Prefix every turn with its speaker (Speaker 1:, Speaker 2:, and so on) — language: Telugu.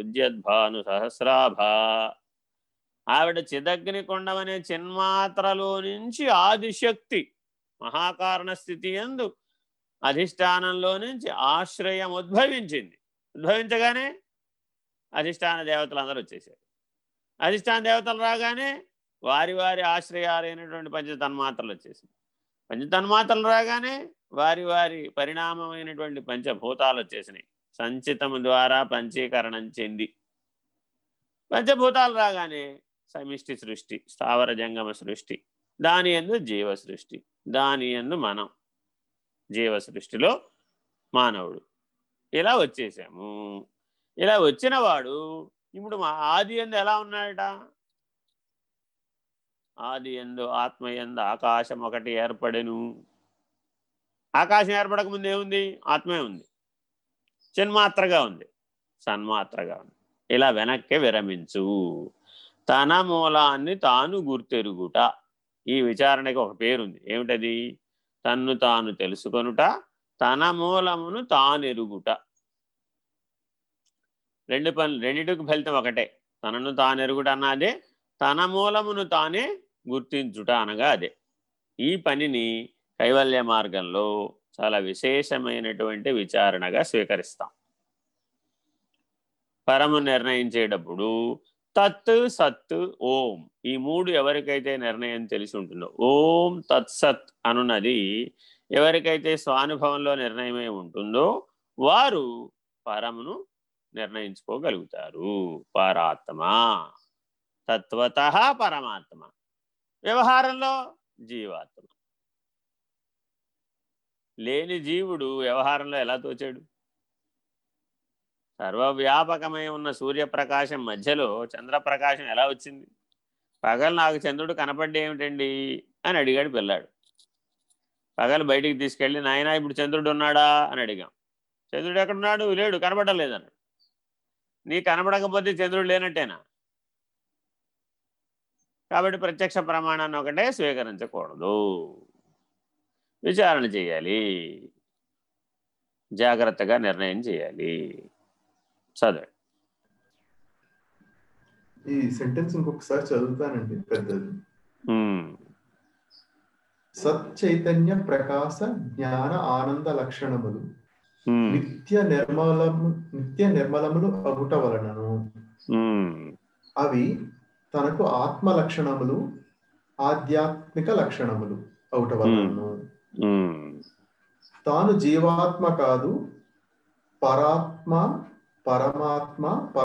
Speaker 1: ఉద్యద్భాను సహస్రాభ ఆవిడ చిదగ్ని కొండమనే చిన్మాత్రలో నుంచి ఆదిశక్తి మహాకారణ స్థితి ఎందు అధిష్టానంలో నుంచి ఆశ్రయం ఉద్భవించింది. ఉద్భవించగానే అధిష్టాన దేవతలు అందరూ వచ్చేసారు అధిష్టాన దేవతలు రాగానే వారి వారి ఆశ్రయాలైనటువంటి పంచతన్మాత్రలు వచ్చేసింది పంచతన్మాత్రలు రాగానే వారి వారి పరిణామమైనటువంటి పంచభూతాలు వచ్చేసినాయి. సంచితము ద్వారా పంచీకరణం చెంది. పంచభూతాలు రాగానే సమిష్టి సృష్టి స్థావర జంగమ సృష్టి దాని ఎందు జీవ సృష్టి దాని ఎందు మనం జీవ సృష్టిలో మానవుడు. ఇలా వచ్చేసాము. ఇలా వచ్చిన వాడు ఇప్పుడు మా ఆది ఎందు ఎలా ఉన్నాడట? ఆది ఎందు ఆత్మ ఎందు ఆకాశం ఒకటి ఏర్పడెను. ఆకాశం ఏర్పడక ముందు ఏముంది? ఆత్మే ఉంది. చిన్మాత్రగా ఉంది. సన్మాత్రగా ఉంది. ఇలా వెనక్కి విరమించు. తన మూలాన్ని తాను గుర్తెరుగుట. ఈ విచారణకి ఒక పేరుంది. ఏమిటది? తన్ను తాను తెలుసుకొనుట తన మూలమును తానెరుగుట. రెండు పనులు రెండిటికి ఫలితం ఒకటే. తనను తానెరుగుట అన్నదే తన మూలమును తానే గుర్తించుట అనగా అదే. ఈ పనిని కైవల్య మార్గంలో చాలా విశేషమైనటువంటి విచారణగా స్వీకరిస్తాం. పరము నిర్ణయించేటప్పుడు తత్ సత్ ఓం ఈ మూడు ఎవరికైతే నిర్ణయం తెలిసి ఉంటుందో ఓం తత్సత్ అనున్నది ఎవరికైతే స్వానుభవంలో నిర్ణయమై ఉంటుందో వారు పరమును నిర్ణయించుకోగలుగుతారు. పరాత్మ తత్వత పరమాత్మ. వ్యవహారంలో జీవాత్మ. లేని జీవుడు వ్యవహారంలో ఎలా తోచాడు? సర్వవ్యాపకమై ఉన్న సూర్యప్రకాశం మధ్యలో చంద్రప్రకాశం ఎలా వచ్చింది? పగలు నాకు చంద్రుడు కనపడ్డే ఏమిటండి? అని అడిగాడు పిల్లాడు. పగలు బయటికి తీసుకెళ్ళి నాయన ఇప్పుడు చంద్రుడు ఉన్నాడా అని అడిగాం. చంద్రుడు ఎక్కడున్నాడు? లేడు కనపడలేదన్నాడు. నీ కనపడకపోతే చంద్రుడు లేనట్టేనా? కాబట్టి ప్రత్యక్ష ప్రమాణాన్ని ఒకటే స్వీకరించకూడదు. విచారణ చేయాలి. జాగ్రత్తగా నిర్ణయం చేయాలి. చదవండి
Speaker 2: ఈ సెంటెన్స్ ఇంకొకసారి చదువుతానండి పెద్దది. సత్ చైతన్య ప్రకాశ జ్ఞాన ఆనంద లక్షణములు నిత్య నిర్మలము నిత్య నిర్మలములు అగుట వలనను. అవి తనకు ఆత్మ లక్షణములు ఆధ్యాత్మిక లక్షణములు అవుట వలనను. తాను జీవాత్మ కాదు పరాత్మ పరమాత్మ